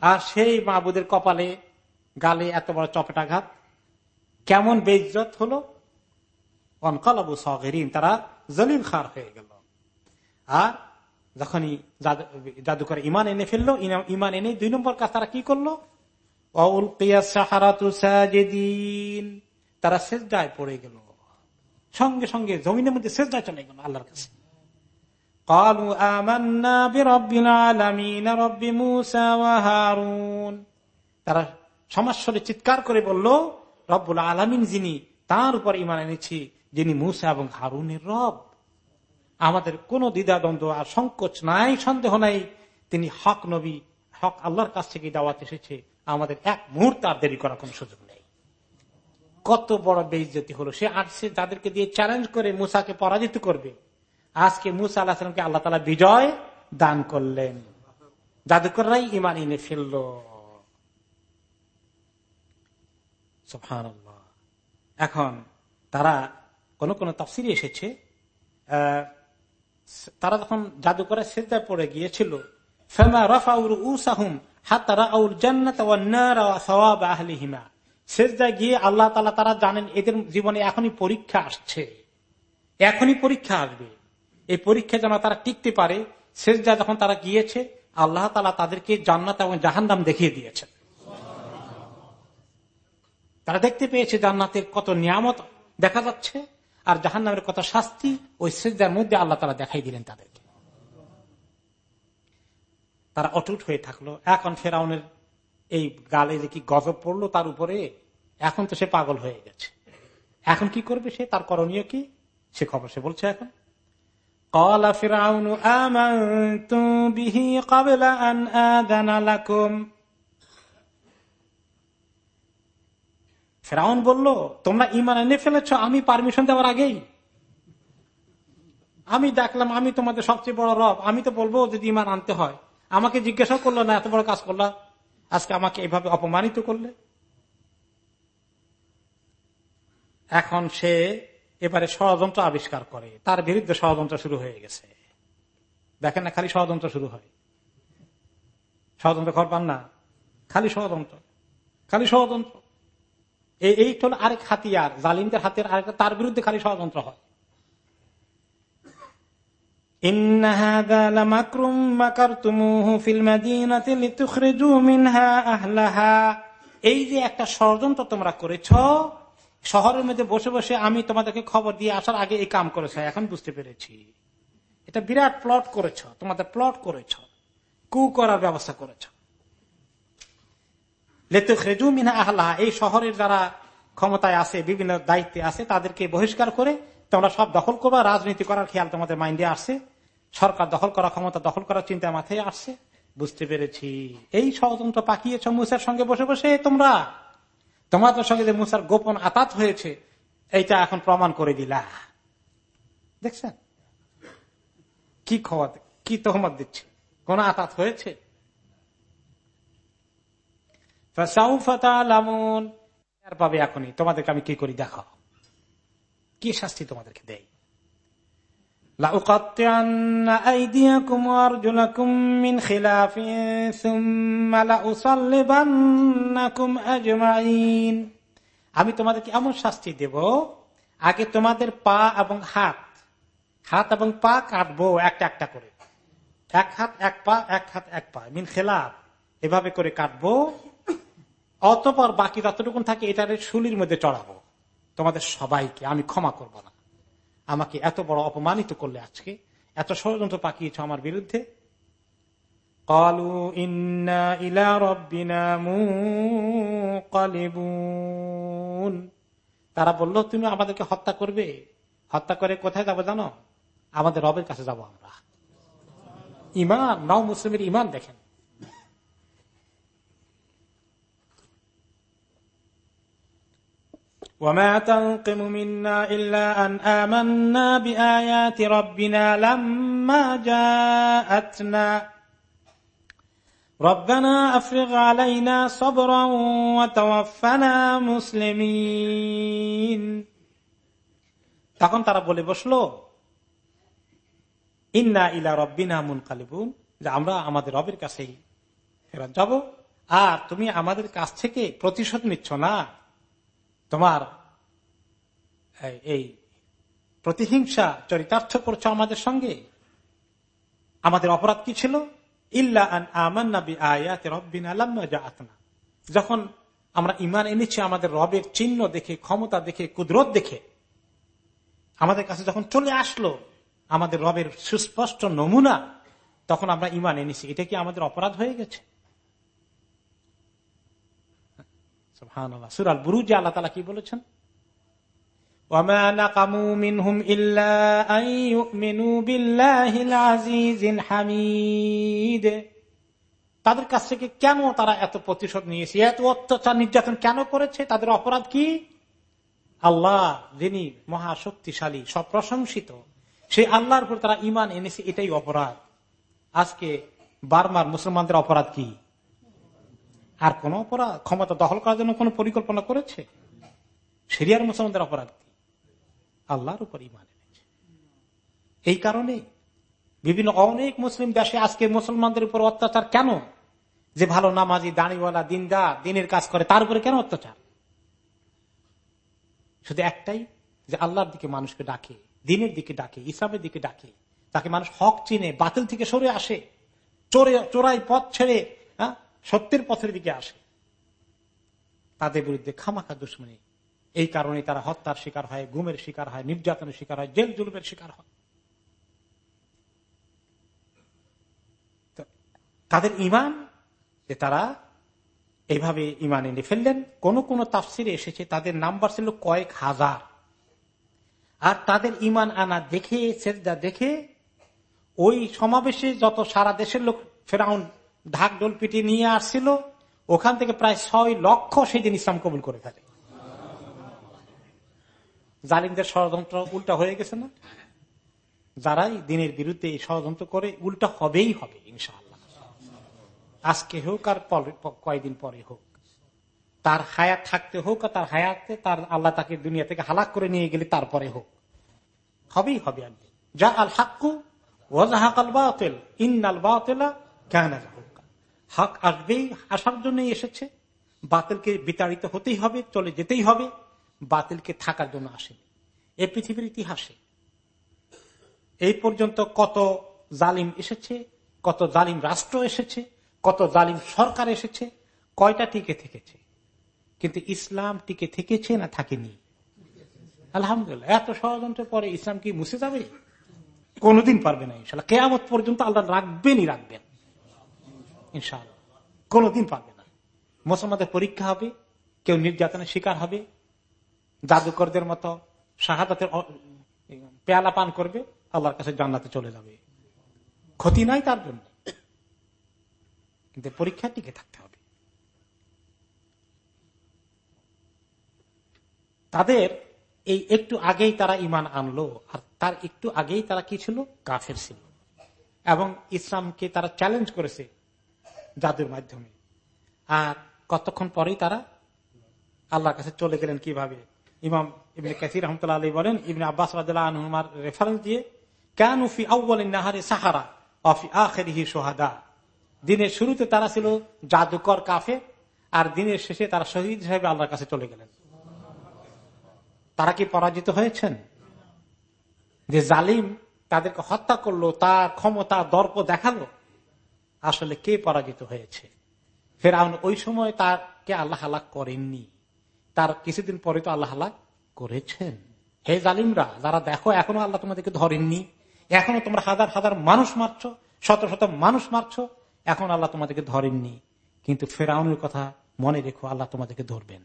আর সেই মাহবুদের কপালে, গালে এত বড় চপেটাঘাত। কেমন বেইজত হলো? অনকালাবু সগেরিন তারা জলিল খার হয়ে গেল আর যখনই জাদুকর ইমান এনে ফেলল ইমান এনে দুই নম্বর কাজ তারা কি করল তারা সেজদায় পড়ে গেল সঙ্গে সঙ্গে জমিনের মধ্যে সেজদায় চলে গেল আল্লাহর কাছে তারা সমাজ চিৎকার করে বলল রব্বুল আলামিন যিনি তার উপর ইমান এনেছি যিনি মুসা এবং হারুনের রব। আমাদের কোন দ্বিধাদ্বন্দ্ব আর সংকোচ নাই, সন্দেহ নাই। তিনি হক নবী, হক আল্লাহর কাছ থেকে দাওয়াত এসেছে। আমাদের এক মুহূর্ত আর দেরি করার কোন সুযোগ নেই। কত বড় বেইজ্জতি হলো। সে আসছে যাদেরকে দিয়ে চ্যালেঞ্জ করে মুসাকে পরাজিত করবে। আজকে মুসা আল্লাহ সালামকে আল্লাহ তালা বিজয় দান করলেন। জাদুকররাই ইমান এনে ফেলল। এখন তারা কোন কোন তফসিরে এসেছে তারা যখন জাদুকরের সেজদায় পড়ে গিয়েছিল। ফেমা রফাউর উসাহুম হাতারা আউল জান্নাত আহলিহিমা। সেজদায় গিয়ে আল্লাহ তাআলা তারা জানেন এদের জীবনে এখনই পরীক্ষা আসছে। এখনই পরীক্ষা আসবে। এই পরীক্ষা যেন তারা টিকতে পারে সেজদা যখন তারা গিয়েছে, আল্লাহ তালা তাদেরকে জান্নাত এবং জাহান্নাম দেখিয়ে দিয়েছেন। তারা দেখতে পেয়েছে জান্নাতের কত নিয়ামত দেখা যাচ্ছে। আর জাহান নামের কত শাস্তি, ওই শ্রদ্ধার মধ্যে আল্লাহ তালা দেখাই দিলেন তাদেরকে। তারা অটুট হয়ে থাকল। এখন ফেরাউনের এই গালে যে কি গজব পড়ল তার উপরে, এখন তো সে পাগল হয়ে গেছে। এখন কি করবে সে? তার করণীয় কি? সে খবর সে বলছে এখন। কলা ফেরাউন ফেরাউন বলল, তোমরা ইমান এনে ফেলেছ, আমি পারমিশন দেওয়ার আগেই। আমি দেখলাম, আমি তোমাদের সবচেয়ে বড় রব। আমি তো বলব যদি ইমান আনতে হয়। আমাকে জিজ্ঞাসা করল, না, এত বড় কাজ করলা। আজকে আমাকে এভাবে অপমানিত করলে? এখন সে এবারে ষড়যন্ত্র আবিষ্কার করে। তার বিরুদ্ধে ষড়যন্ত্র শুরু হয়ে গেছে। দেখেন না, খালি ষড়যন্ত্র শুরু হয়। ষড়যন্ত্র খবর পান না, খালি ষড়যন্ত্র। খালি ষড়যন্ত্র। এই হল আরেক হাতিয়ার, জালিমদের হাতের আরেক, তার বিরুদ্ধে খালি ষড়যন্ত্র হয়। এই যে একটা ষড়যন্ত্র তোমরা করেছ, শহরের মধ্যে বসে বসে আমি তোমাদেরকে খবর দিয়ে আসার আগে এই কাম করেছ, এখন বুঝতে পেরেছি। এটা বিরাট প্লট করেছ, তোমাদের প্লট করেছ, কু করার ব্যবস্থা করেছ। মিনা আহলা এই শহরের যারা ক্ষমতায় আছে, বিভিন্ন দায়িত্বে আছে, তাদেরকে বহিষ্কার করে তোমরা সব দখল করবা। রাজনীতি করার খেয়াল তোমাদের মাইন্ডে আসছে। সরকার দখল করা, ক্ষমতা দখল করার চিন্তা মাথায় আসছে। বুঝতে পেরেছি। এই ষড়যন্ত্র পাকিয়েছ মুসার সঙ্গে বসে বসে তোমরা। তোমাদের সঙ্গে যে মুসার গোপন আতাত হয়েছে, এইটা এখন প্রমাণ করে দিলা। দেখছেন? কি খবর? কি তহমত দিচ্ছে? কোন আতাত হয়েছে? পাবে এখনই। তোমাদেরকে আমি কি করি? দেখা। কি শাস্তি তোমাদেরকে দেয় আমি তোমাদেরকে এমন শাস্তি দেব, আগে তোমাদের পা এবং হাত হাত এবং পা কাটবো একটা একটা করে। এক হাত, এক পা, এক হাত, এক পা। মিন খেলাফ। এভাবে করে কাটবো। অতপর বাকি যতটুকুন থাকে, এটার শুলির মধ্যে চড়াবো। তোমাদের সবাইকে, আমি ক্ষমা করব না। আমাকে এত বড় অপমানিত করলে আজকে, এত ষড়যন্ত্র পাকিয়েছ আমার বিরুদ্ধে। কলু ইন্না ইলা তারা বলল, তুমি আমাদেরকে হত্যা করবে? হত্যা করে কোথায় যাব জানো? আমাদের রবের কাছে যাব আমরা। ইমান, নাও মুসলিমের ইমান দেখেন। وما تنقم منا إلا أن آمنا بآيات ربنا لما جاءتنا ربنا أفرغ علينا صبرا وتوفنا مسلمين তখন তারা বলে বসলো ইন্না ইলা রব্বিনা মুন কালিবুন যে আমরা আমাদের রবের কাছেই ফেরত যাব আর তুমি আমাদের কাছ থেকে প্রতিশোধ নিচ্ছ না তোমার এই প্রতিহিংসা, চরিতার্থ করছ আমাদের সঙ্গে? আমাদের অপরাধ কি ছিল? ইল্লা যখন আমরা ইমান এনেছি, আমাদের রবের চিহ্ন দেখে, ক্ষমতা দেখে, কুদরত দেখে, আমাদের কাছে যখন চলে আসলো, আমাদের রবের সুস্পষ্ট নমুনা, তখন আমরা ইমান এনেছি। এটা কি আমাদের অপরাধ হয়ে গেছে? সুরাল বুরুজে আল্লাহ তালা কি বলেছেন? তাদের কাছ থেকে কেন তারা এত প্রতিশোধ নিয়েছে? এত অত্যাচার নির্যাতন কেন করেছে? তাদের অপরাধ কি? আল্লাহ যিনি মহাশক্তিশালী সব প্রশংসিত সেই আল্লাহর উপর তারা ইমান এনেছে এটাই অপরাধ। আজকে বারবার মুসলমানদের অপরাধ কি? আর কোন অপরাধ, ক্ষমতা দখল করার জন্য কোন পরিকল্পনা করেছে? সিরিয়ার মুসলমানদের অপরাধ কি? আল্লাহর উপর ইমান এনেছে। এই কারণে বিভিন্ন অনেক মুসলিম দেশে আজকে মুসলমানদের উপর অত্যাচার কেন? যে ভালো নামাজি, দাঁড়িওয়ালা দিনদা দিনের কাজ করে, তার উপরে কেন অত্যাচার? শুধু একটাই, যে আল্লাহর দিকে মানুষকে ডাকে, দিনের দিকে ডাকে, ইসলামের দিকে ডাকে, তাকে মানুষ হক চিনে, বাতিল থেকে সরে আসে, চোরে, চোরাই পথ ছেড়ে হ্যাঁ? সত্যের পথের দিকে আসে। তাদের বিরুদ্ধে খামাখা দুশ্মনী। এই কারণে তারা হত্যার শিকার হয়, গুমের শিকার হয়, নির্যাতনের শিকার হয়, জেল জুলুমের শিকার হয়। তাদের ইমান যে তারা এইভাবে ইমান এনে ফেললেন, কোন কোন তাফসিরে এসেছে, তাদের নাম্বার ছিল কয়েক হাজার। আর তাদের ইমান আনা দেখে দেখে, ওই সমাবেশে যত সারা দেশের লোক ফেরাউন ঢাক ডোল পিটি নিয়ে আসছিল, ওখান থেকে প্রায় ছয় লক্ষ সেই দিন ইসলাম কবুল করে ফেলে। জালিমদের ষড়যন্ত্র উল্টা হয়ে গেছে না? যারাই দিনের বিরুদ্ধে এই ষড়যন্ত্র করে, উল্টা হবেই হবে, ইনশাআল্লাহ। আজকে হোক আর কয়েকদিন পরে হোক। তার হায়াত থাকতে হোক আর তার হায়াতে তার আল্লাহ তাকে দুনিয়া থেকে হালাক করে নিয়ে গেলে তারপরে হোক। হবেই হবে যা আল হাক্কু, ওয়াজাহাকাল বাতিল, ইন্নাল বাতিলা কেন হক আসবেই আসার জন্যই এসেছে। বাতিলকে বিতাড়িত হতেই হবে, চলে যেতেই হবে। বাতিলকে থাকার জন্য আসে এই পৃথিবীর ইতিহাসে এই পর্যন্ত কত জালিম এসেছে, কত জালিম রাষ্ট্র এসেছে, কত জালিম সরকার এসেছে, কয়টা টিকে থেকেছে? কিন্তু ইসলাম টিকে থেকেছে না থাকেনি? আলহামদুলিল্লাহ, এত ষড়যন্ত্রের পরে ইসলাম কি মুছে যাবে? কোনদিন পারবে না ইনশাল্লাহ। কেয়ামত পর্যন্ত আল্লাহ রাখবেনই রাখবেন। ইনশাল্লাহ কোনোদিন পারবে না। মুসলমানদের পরীক্ষা হবে, কেউ নির্যাতনের শিকার হবে, জাদুকরদের মতো শাহাদাতের পেয়ালা পান করবে, আল্লাহর কাছে জান্নাতে চলে যাবে। ক্ষতি নাই তার জন্য। কিন্তু পরীক্ষা টিকে থাকতে হবে। তাদের এই একটু আগেই তারা ইমান আনলো, আর তার একটু আগেই তারা কি ছিল? কাফের ছিল। এবং ইসলামকে তারা চ্যালেঞ্জ করেছে। জাদুর মাধ্যমে। আর কতক্ষণ পরেই তারা আল্লাহর কাছে চলে গেলেন কীভাবে? ইমাম ইবনে কাসির রহমতুল্লাহ আলী বলেন, ইবনে আব্বাস রাহুমার রেফারেন্স দিয়ে, কেন ফি আউ্বাল নাহারে সাহারা অফি আখেরিহি সোহাদা দিনের শুরুতে তারা ছিল জাদুকর কাফে আর দিনের শেষে তারা শহীদ হিসেবে আল্লাহর কাছে চলে গেলেন। তারা কি পরাজিত হয়েছেন? যে জালিম তাদেরকে হত্যা করল, তার ক্ষমতা, দর্প দেখাল আসলে কে পরাজিত হয়েছে? ফেরাউন ওই সময় তারকে আল্লাহ হালাক করেননি। তার কিছুদিন পরে তো আল্লাহ হালাক করেছেন। হে জালিমরা, যারা দেখো, এখনও আল্লাহ তোমাদেরকে ধরেননি। এখনও তোমরা হাজার হাজার মানুষ মারছ, শত শত মানুষ মারছ, এখন আল্লাহ তোমাদেরকে ধরেননি। কিন্তু ফেরাউনের কথা মনে রেখো, আল্লাহ তোমাদেরকে ধরবেন।